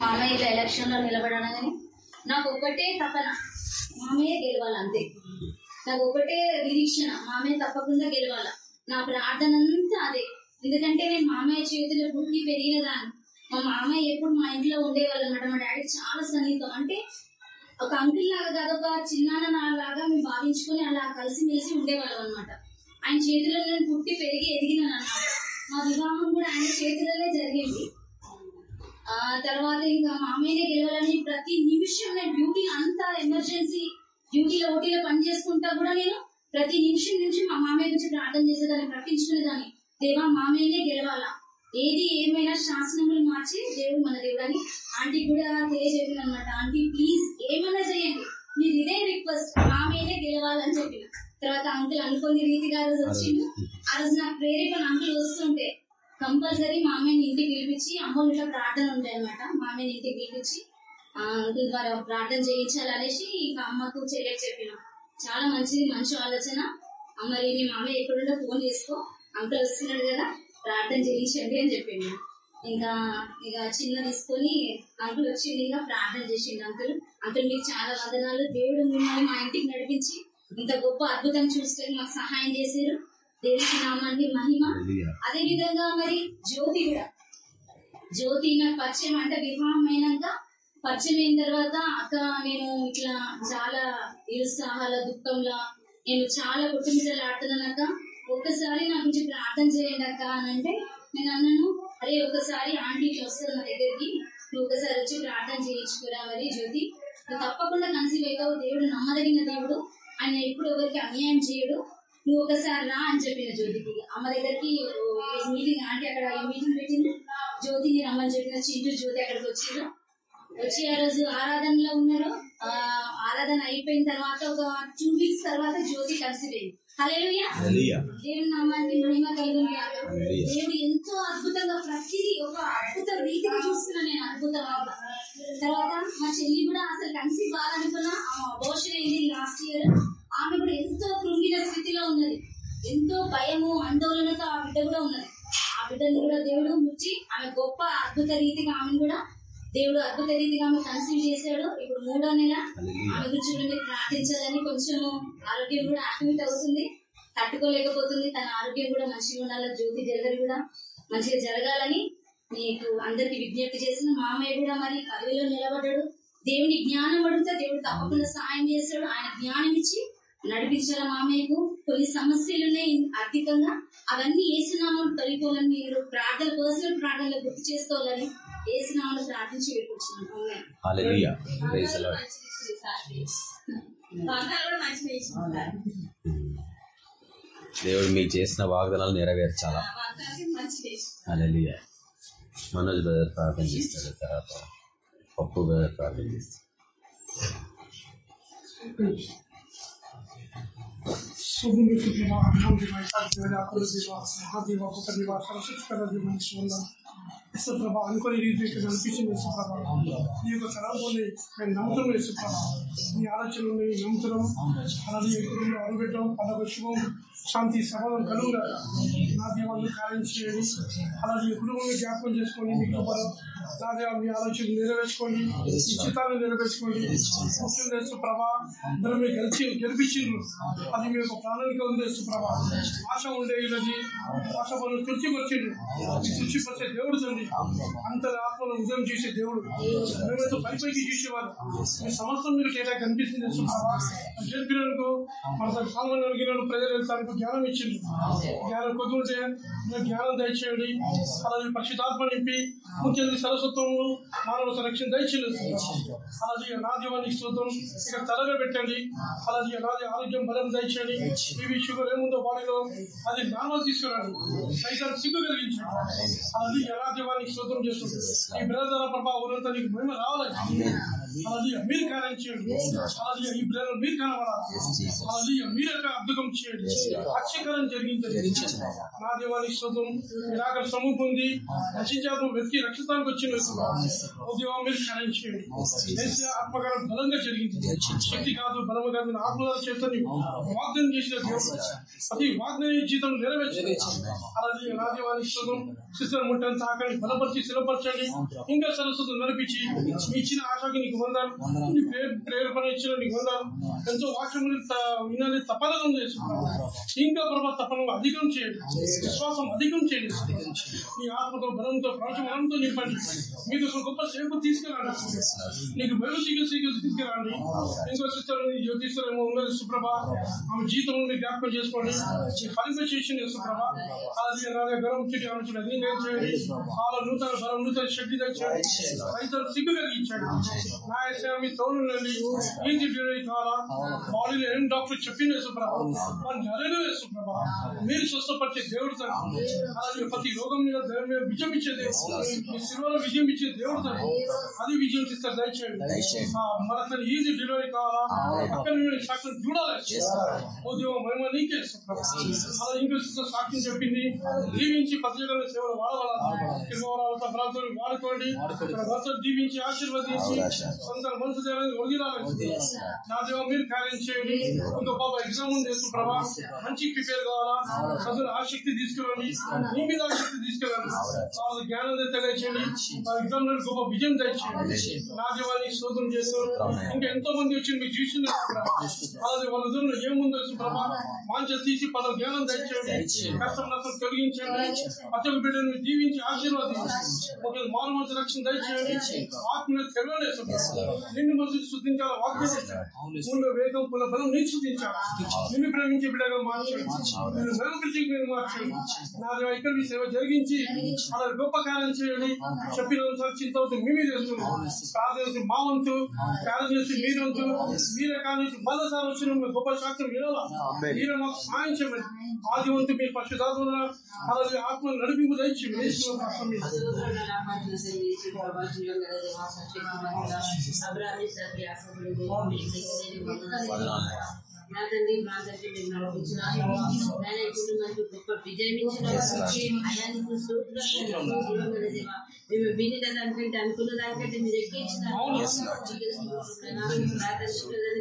మామయ్య ఇట్లా ఎలక్షన్లో కానీ నాకు ఒకటే తపన. మామయ్య గెలవాలి అంతే. నాకు ఒకటే నిరీక్షణ. మామయ్య తప్పకుండా గెలవాల. నా ప్రార్థన అంతా అదే. ఎందుకంటే నేను మామయ్య చేతిలో పుట్టి పెరిగేదాన్ని మా మామయ్య ఎప్పుడు మా ఇంట్లో ఉండేవాళ్ళు అనమాట మా డాడీ చాలా సన్నిహితం అంటే ఒక అంకుల్ లాగా కాదు ఒక చిన్నాన్న నా లాగా మేము భావించుకొని అలా కలిసి మెలిసి ఉండేవాళ్ళం అనమాట ఆయన చేతిలో నేను పుట్టి పెరిగి ఎదిగినాను అనమాట మా వివాహం కూడా ఆయన చేతిలోనే తర్వాత ఇంకా మామయ్యనే గెలవాలని ప్రతి నిమిషం నేను డ్యూటీ అంతా ఎమర్జెన్సీ డ్యూటీలో ఓటీలో పని చేసుకుంటా కూడా నేను ప్రతి నిమిషం నుంచి మా మామయ్య గురించి ప్రార్థన చేసేదాన్ని ప్రకటించుకునేదాన్ని. దేవా మామయ్యనే గెలవాలా? ఏది ఏమైనా శాసనములు మార్చి దేవుడు మన దేవుడని ఆంటీ కూడా తెలియజెప్పిన అనమాట ఆంటీ ప్లీజ్ ఏమైనా చేయండి. మీరు ఇదే రిక్వెస్ట్ మామయ్యనే గెలవాలని చెప్పిన. తర్వాత అంకుల్ అనుకోని రీతిగా ఆ రోజు వచ్చిండు. ఆ రోజు నాకు ప్రేరేపణ అంకుల్ వస్తుంటే కంపల్సరీ మామయ్యని ఇంటికి పిలిపించి అమ్మోళ్ళ ఇంట్లో ప్రార్థన ఉంటాయి అనమాట మామయ్యని ఇంటికి పిలిపించి అంకుల్ ద్వారా ప్రార్థన చేయించాలనేసి ఇంకా అమ్మకు చెల్లెకి చెప్పిన. చాలా మంచిది మంచి ఆలోచన. అమ్మ రేపు మీ మామయ్య ఎక్కడుండో ఫోన్ చేసుకో. అంకుల్ వస్తున్నాడు కదా ప్రార్థన చేయించండి అని చెప్పిండు. ఇంకా ఇక చిన్న తీసుకొని అంకుల్ వచ్చింది ఇంకా ప్రార్థన చేసిండు అంకుల్. అంకుల్ మీకు చాలా వందనాలు. దేవుడు మిమ్మల్ని మా ఇంటికి నడిపించి ఇంత గొప్ప అద్భుతం చూస్తే మాకు సహాయం చేశారు దేవుడికి నామాన్ని మహిమ. అదే విధంగా మరి జ్యోతి కూడా. జ్యోతి నాకు పరిచయం అంటే వివాహం అయినాక పరిచయం అయిన తర్వాత అక్క నేను ఇట్లా చాలా నిరుత్సాహాల దుఃఖంలో నేను చాలా కుటుంబాలు ఆడుతున్నానక్క ఒక్కసారి నా గురించి ప్రార్థన చేయండి అక్క అని అంటే నేను అన్నాను అరే ఒకసారి ఆంటీ ఇట్లా వస్తుంది నా దగ్గరికి. నువ్వు ఒకసారి వచ్చి ప్రార్థన చేయించుకోరా మరి జ్యోతి. తప్పకుండా కన్సీవ్ అవుతావు దేవుడు నమ్మదగిన దేవుడు. ఆయన ఎప్పుడు ఎవరికి అన్యాయం చేయడు. నువ్వు ఒకసారి రా అని చెప్పిన జ్యోతికి అమ్మ దగ్గరికి మీటింగ్ ఆంటీ అక్కడ మీటింగ్ పెట్టింది. జ్యోతిని రమ్మని చెప్పిన చింటూ జ్యోతి అక్కడికి వచ్చిండ్రు వచ్చి ఆ రోజు ఆరాధనలో ఉన్నారు ఆ ఆరాధన అయిపోయిన తర్వాత ఒక టూ వీక్స్ తర్వాత జ్యోతి కలిసిపోయింది. దేవుని నామానికి మహిమ కలుగును. దేవుడు ఎంతో అద్భుతంగా ప్రతిదీ ఒక అద్భుత రీతిగా చూస్తున్నా నేను అద్భుతంగా తర్వాత మా చెల్లి కూడా అసలు కన్సీవ్ కాదనుకున్నా అబోషన్ అయింది లాస్ట్ ఇయర్ ఆమె కూడా ఎంతో కృంగిన స్థితిలో ఉన్నది. ఎంతో భయము ఆందోళనతో ఆ బిడ్డ కూడా ఉన్నది. ఆ బిడ్డను కూడా దేవుడు ముచ్చి ఆమె గొప్ప అద్భుత రీతిగా ఆమెను కూడా దేవుడు అద్భుత రీతిగా ఆమె కన్సీవ్ చేశాడు. ఇప్పుడు మూడో నెల ఆమె గురించి ప్రార్థించాలని కొంచెం ఆరోగ్యం కూడా యాక్టివేట్ అవుతుంది. తట్టుకోలేకపోతుంది. తన ఆరోగ్యం కూడా మంచిగా ఉండాలి. జ్యోతి డెలివరీ కూడా. మంచిగా జరగాలని నీకు అందరికి విజ్ఞప్తి చేసిన మామయ్య కూడా మరి పదవిలో నిలబడ్డాడు. దేవుని జ్ఞానం అడిగితే దేవుడు తప్పకుండా సాయం చేస్తాడు. ఆయన జ్ఞానం ఇచ్చి నడిపించాల మామయ్యకు కొన్ని సమస్యలు ఉన్నాయి ఆర్థికంగా. అవన్నీ ఏసునామం తొలిపోవాలని మీరు ప్రార్థన పర్సనల్ ప్రార్థనలో గుర్తు చేసుకోవాలని ఏసునామను ప్రార్థించి పెట్టుకుంటున్నాను సార్. దేవుడు మీకు చేసిన వాగ్దానాలు నెరవేర్చాలా? మనోజ్ బ్రదర్ ప్రార్థన చేస్తాడు తర్వాత పప్పు బ్రదర్ ప్రార్థన చేస్తాడు. శుభుని దివ అన్నం దివ సాధ్యమైన అప్పుల దివ సహాదివ గొప్ప దివ సరస్వతికర దివ మనిషి వల్ల యశప్రభ అనుకుని రీతికి నడిపించిన యశప్రభ నీ యొక్క తరంలోని మేము నమ్ముతున్నాం యశప్రభ నీ ఆలోచనలు నమ్ముతున్నాం. అలాగే ఎదురు అడుగుపెట్టడం అలాగే శుభం శాంతి సమాధానం కలుగుగా నా దీవాన్ని కార్యం చేయండి. అలాగే కుటుంబాన్ని జ్ఞాపకం చేసుకొని మీ కృపలో నా దేవ మీ ఆలోచనలు నెరవేర్చుకోండి. ఈ చిత్తాలను నెరవేర్చుకోండి. ముఖ్యంగా యేసుప్రభ అందరూ మీరు గెలిచి గెలిపించిండ్రు. అది మీ యొక్క ప్రాణానికి ఉంది యేసుప్రభ ఆశ ఉండే ఇది ఆశ మనం తృప్తిపరిచిండ్రు తృప్తిపరిచే దేవుడు తండ్రి. అంత ఆత్మను ఉదయం చేసే దేవుడు. మేమైతే పై పైకి చూసేవారు సమస్తం మీరు ఎలా కనిపిస్తుంది గెలిపినందుకు మన సామాన్య ప్రజలు వెళ్తానికి జ్ఞానం ఇచ్చింది. జ్ఞానం కొద్ది ఉంటే జ్ఞానం దయచేయండి. అలాగే పరిశుద్ధాత్మ నింపి ముఖ్యంగా సరస్వత్వము మానవ రక్షణ దయచేయండి. అలాగే నా దీవానికి స్తోత్రం. ఇక తలగా పెట్టండి. అలాగే నాది ఆరోగ్యం బలం దయచేయండి. బీబీ షుగర్ ఏముందో బాడీలో అది నార్మల్ తీసుకురండి. సైతం సిగ్గు కలిగించండి. అలాగే నా నీకు స్తోత్రం చేస్తుంది ఈ బ్రదర్ ప్రభావం ఊరంతా నీకు మహిమ రావాలి మీరు కార్యం చేయండి అలాగే ఈ బిడ్డలు మీరు కనబడాలి మీరు యొక్క అద్భుతం చేయండి అక్షకరం జరిగించండి నా దేవానికి అక్కడ సొమ్ము పొంది రక్షించారు వెతికి రక్షితానికి వచ్చిన దేవా మీరు కార్యం చేయండి ఆత్మకారం బలంగా జరిగింది శక్తి కాదు బలము కాదు ఆత్మల చేత వాగ్దానం చేసిన అది వాగ్దాన జీతం నెరవేర్చండి అలాగే నా దేవానికి శోధం సిస్టర్ ముట్టని తాకండి బలపరిచి స్థిరపరచండి ఇంకా సరస్వతం నడిపించి మీ ఇచ్చిన ఆశకి నీకు వందాలు నీ ప్రేర ప్రేరేపణ ఇచ్చిన నీకు వందాలు ఎంతో వాక్యం వినాలి తపనగా చేస్తున్నాను ఇంకా ప్రభా తపన అధికం చేయండి. విశ్వాసం అధికం చేయండి. నీ ఆత్మతో బలంతో ప్రవచనంతో నింపండి. మీకు ఒక గొప్ప సేపు తీసుకురండి. నీకు మెరుగు చికిత్స తీసుకురండి. ఇంకో సిస్టర్ జ్యోతిశ్వరేమో ఉన్నది సుప్రభ. ఆమె జీతం జ్ఞాపకం చేసుకోండి. ఈ ఫలింప చేసింది సుప్రభ. అలాగే నా దగ్గర ముచ్చటి ఆలోచన అధీనం చేయండి వాళ్ళ నూతన బలం నూతన శక్తి తెచ్చండి రైతులు సిగ్గు కలిగించండి. నా ఎస్ఐ మీ తోడు నుండి ఈజీ డ్యూరీ కావాలా బాడీలో ఏం డాక్టర్ చెప్పింది సుప్రభ వాళ్ళు సుప్రభ మీరు స్వస్థపరిచే దేవుడు సార్ అలాగే ప్రతి రోగం మీద విజయం ఇచ్చే దేవుడు మీ సిల్వలో విజయం ఇచ్చే దేవుడు సార్ అది విజయం ఇస్తారు దయచేయండి ఆ, మనకు ఈజీ డెలివరీ కావాలా అక్కడ సాక్షులు చూడాలి ఓ దేవ మహిమ నీకే సుప్రభ అలా ఇంగ్లీష్ సాక్ష్యం చెప్పింది దీవించి పత్రికల సేవలు వాడవాళ్ళ ప్రాంతం వాడుకోండి ఇక్కడ భర్త దీవించి ఆశీర్వదించి సొంత మనసు దేవుని ఒడిరాలి నా దేవ మీరు కార్యం చేయండి ఇంకో పాప ఎగ్జామ్ యేసు ప్రభా మంచి ప్రిపేర్ కావాలా చదువు ఆసక్తి తీసుకురండి మీ మీద ఆసక్తి తీసుకురండి వాళ్ళ జ్ఞానం తెలియచేయండి ఆ ఎగ్జామ్లో గొప్ప విజయం తెచ్చేయండి నా దేవాన్ని శోధన చేస్తూ ఇంకా ఎంతో మంది వచ్చి మీకు చూస్తున్నారు అలాగే వాళ్ళ ఎదురులో ఏముందో ప్రభా మాంచ తీసి పద జ్ఞానం తెచ్చేయండి కష్టం నష్టం తొలగించండి అతని బిడ్డను జీవించి ఆశీర్వాదించండి ఒక మారు మనసు రక్షణ దయచేయండి ఆత్మను తెరవలేదు నిన్ను మనసు శుద్ధించాలి? ఉన్న వేగం పుల బలం నీకు శుద్ధించాలి? నిన్ను ప్రేమించే బిడ్డగా మార్చండి నిన్ను మెరుగుపరిచి మీరు మార్చండి నా ఇక్కడ మీ సేవ జరిగించి అలా గొప్ప కార్యం చేయండి. చెప్పిన అనుసారం చింత అవుతుంది మీ మీద వెళ్తుంది ప్రార్థన మా వంతు. కార్యం చేసి మీరు వంతు. మీరే కానీ మళ్ళీసారి వచ్చిన మీ గొప్ప శాస్త్రం వినాలా? మీరే మాకు సహాయం చేయమని ఆది వంతు మీ పశుధాతుల అలాగే ఆత్మ నడిపింపు దయచి వేసిన రాష్ట్రం మీద నా తండ్రి నా తండ్రి గొప్ప విజయం ఇచ్చిన. మేము విని దానికంటే అనుకున్న దానికంటే మీరు ఎక్కించిన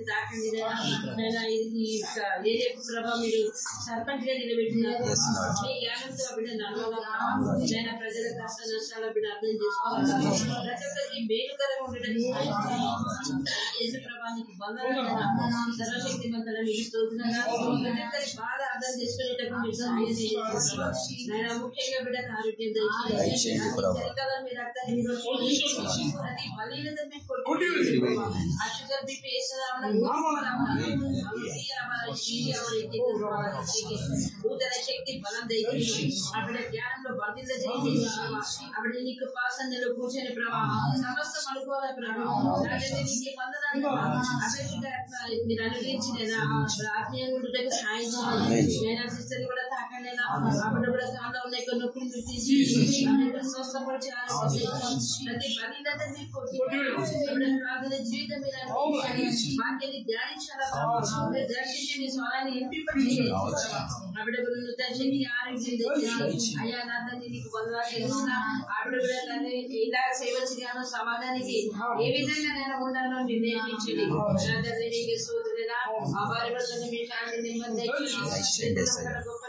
తాకండి ఏరియా ప్రభా మీరు సర్పంచ్గా నిలబెట్టినారు మీ జ్ఞానంతో బిడ్డ ప్రజల కష్ట నష్టాల బిడ్డ అర్థం చేసుకోవాలి ప్రతి ఒక్కరికి మేలుకరంగా ఉండడానికి సర్వశక్తి స్తోత్రంగా బాధ అర్థం చేసుకునేటప్పుడు ముఖ్యంగా ఆరోగ్యం చలికాలం మీ రక్తాన్ని ప్రతి బలీనత ఆ షుగర్ బీపీ నూతన శక్తి బలం దయచేసి అక్కడ జ్ఞానంలో చేసి అక్కడ నీకు పాసన్నలో కూర్చొని ప్రభా. సమస్త అనుకోవాల ప్రభా. నాకైతే నీకు వందనాలు అభివృద్ధిగా మీరు అనుగ్రహించిన ఆత్మీయంగా ఉండటకు సహాయం చేయాలి కూడా తాకండి అప్పుడు కూడా చాలా ఉన్నాయి. కొన్ని నొప్పులు ప్రతి బలీనత మీకు ప్రార్థన జీవితం మీద వాక్యాన్ని దర్శించి మీ స్వరాన్ని ఎంపిపడి ఆవిడ ఆరోగ్యం అయ్యా నా తండ్రి నీకు వందనాలు ఆవిడ కూడా తండ్రి ఇలా సమాధానికి ఏ విధంగా నేను ఉండాలో మీరు నేర్పించండి నా తండ్రి నీకు సోదరుడా ఆ వారి మీ శాంతి గొప్ప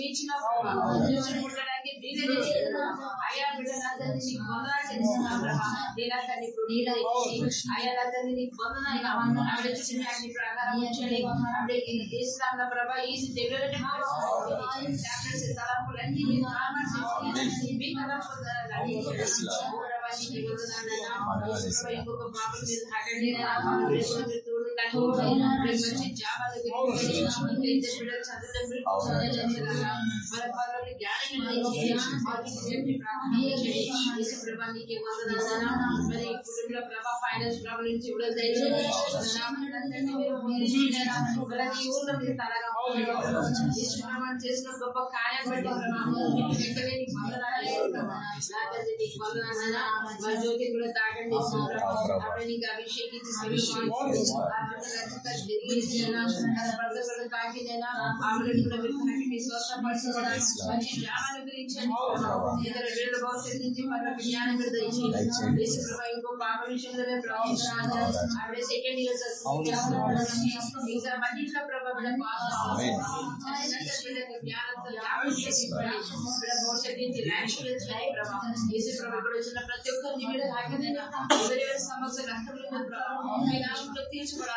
మించిన జీవనం పుట్టడానికి మీరే చేశారు. అయ్యా బిడ్డ నా తండ్రి నీకు వందనాలు. నీలా తండ్రి ఇప్పుడు నీకు వందనాలు కావాలి. అన్ని ప్రకారం ఉంచండి. ప్రభా డాక్టర్స్ తలంపులన్నీ మీ మీ తలంపులు ఇంకొక మీరు. మీరు తోడుగా మంచి జాబాలు ఇద్దరు బిడ్డలు చదువులు మన పనులు జ్ఞానం ప్రభానికి వందనాలు మరి కుటుంబ ప్రభా ఫైనాన్స్ ప్రాబ్లం నుంచి కూడా దయచేయండి మరి నీ ఊర్లో మీరు తలగా యేసుప్రభుని చేసిన గొప్ప కార్యం బట్టి ప్రభావం వెంటనే నీకు వందనాలు ప్రభా. నాకైతే నీకు వందనాలు నాయనా. మరి జ్యోతి కూడా తాకండి అప్పుడు నీకు అభిషేకించి తాకినైనా ఆమెను కూడా మీరు తాకి మీ స్వస్థపరచడం మంచి జ్ఞానాన్ని గురించండి ఇతర వీళ్ళ భవిష్యత్తు నుంచి మరొక జ్ఞానం మీరు దయచేయండి యేసు ప్రభా ఇంకో పాప విషయంలో మేము ప్రవహించాలి ఆవిడ సెకండ్ ఇయర్ చదువుతుంది ఇంకా మన్నింట్లో ప్రభా వీళ్ళ జ్ఞానంతో జ్ఞాపకం చేసి వీళ్ళ భవిష్యత్తు నుంచి ర్యాంక్ చేయాలి ప్రభా యేసు ప్రభా ఇక్కడ వచ్చిన ప్రతి ఒక్కరిని మీరు తాకినైనా ఎవరెవరి సమస్య నష్టములు ఉందో ప్రభా మీ నామంలో తీర్చబడాలి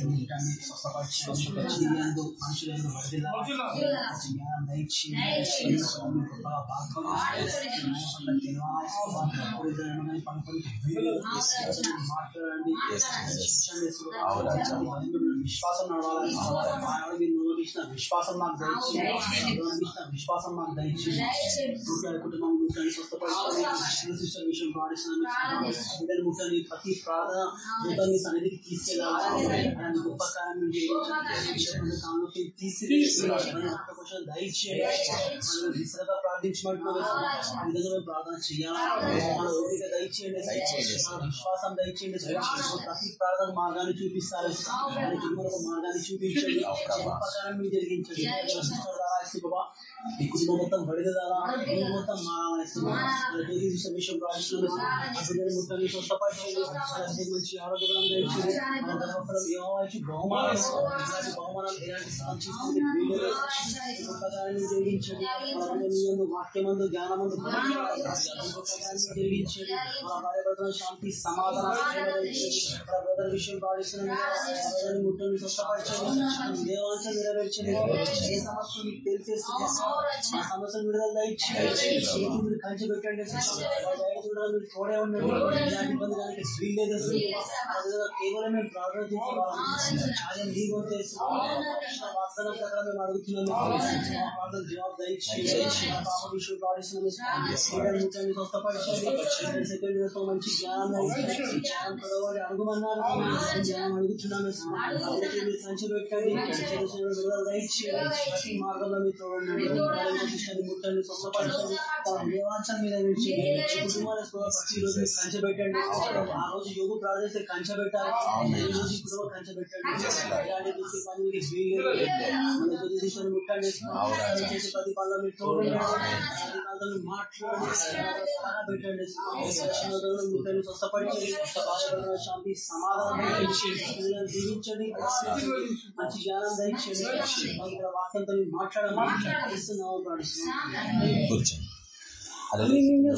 మీ నామానికి మహిమ యేసుక్రీస్తు నామమున విశ్వాసం నడవాలి నోటించిన విశ్వాసం విశ్వాసం కుటుంబం విషయం ప్రతి ప్రార్థన నూతన సన్నిధికి తీసుకెళ్ళాలి అలాంటి గొప్ప కార్యం మనం విశ్రత ప్రార్థించమంటున్నాం ఆ విధంగా మేము ప్రార్థన చేయాలి మన ఓపిక దయచేయండి మన విశ్వాసం దయచేయండి ప్రతి ప్రార్థన మార్గాన్ని చూపిస్తారు మన మార్గాన్ని చూపించండి ప్రకారం మీరు జరిగించండి సిస్టర్ ఈ కుటుంబం మొత్తం బడిదారా కుటుంబం మొత్తం మారాలి విషయం ప్రార్థిస్తున్నాం మొత్తం మంచి ఏమవచ్చు బహుమానం బహుమానాలు ఎలాంటి ఉపకారాన్ని జరిగించండి వాక్యమందు జ్ఞానమందు జరిగించండి శాంతి సమాధానం విషయం పాటిస్తున్నాం. ముట్టని స్వస్థపరచండి. దేవాంశం నెరవేర్చండి. ఏ సమస్య మీకు తెలిసేస్తుంది ఆ సమస్య విడుదల దయచేయండి చేతి మీరు కంచి పెట్టండి చూడాలి మీరు తోడే ఉండండి ఇలాంటి ఇబ్బంది దానికి స్త్రీ లేదు అసలు. అది కదా కేవలం మేము ప్రార్థన చేసేవాళ్ళం చాలా లీగ్ వాగ్దానం ప్రకారం మేము అడుగుతున్నాము మా ప్రార్థన జవాబు దయచేయండి మా పాప విషయం పాటిస్తున్నాము స్త్రీలను ముట్టండి స్వస్థపరచండి సెకండ్ ఇయర్స్లో మంచి జ్ఞానం దయచేయండి. జ్ఞానం చదవాలి అడుగుమన్నారు జ్ఞానం అడుగుతున్నాము అందుకే మీరు కంచి పెట్టండి చేసిన విడుదల దయచేయండి ప్రతి మార్గంలో మీరు చూడండి శిష్యుని ముట్టండి స్వస్థపరచండి తన దేవాంశం మీద విడిచేయండి కుటుంబాల ప్రతి రోజు కంచె పెట్టండి. ఆ రోజు యోగు ప్రార్థిస్తే కంచె పెట్టాలి. ఈ రోజు కుటుంబం కంచె పెట్టండి. ఇలాంటి దుస్థితి పని మీకు వీలు మన జ్యోతి శిష్యుని ముట్టండి చేసే ప్రతి పనులు మీరు చూడండి ప్రతి కాలంలో మీరు మాట్లాడండి. సలహా పెట్టండి. శిష్యులను ముట్టండి స్వస్థపరచండి బాధపడిన శాంతి సమాధానం పిల్లలను దీవించండి. మంచి జ్ఞానం దయచేయండి. మాకు ఇక్కడ వాక్యంతో మీరు మాట్లాడాలి ఇస్తున్నాము ప్రార్థిస్తున్నాం Aleluya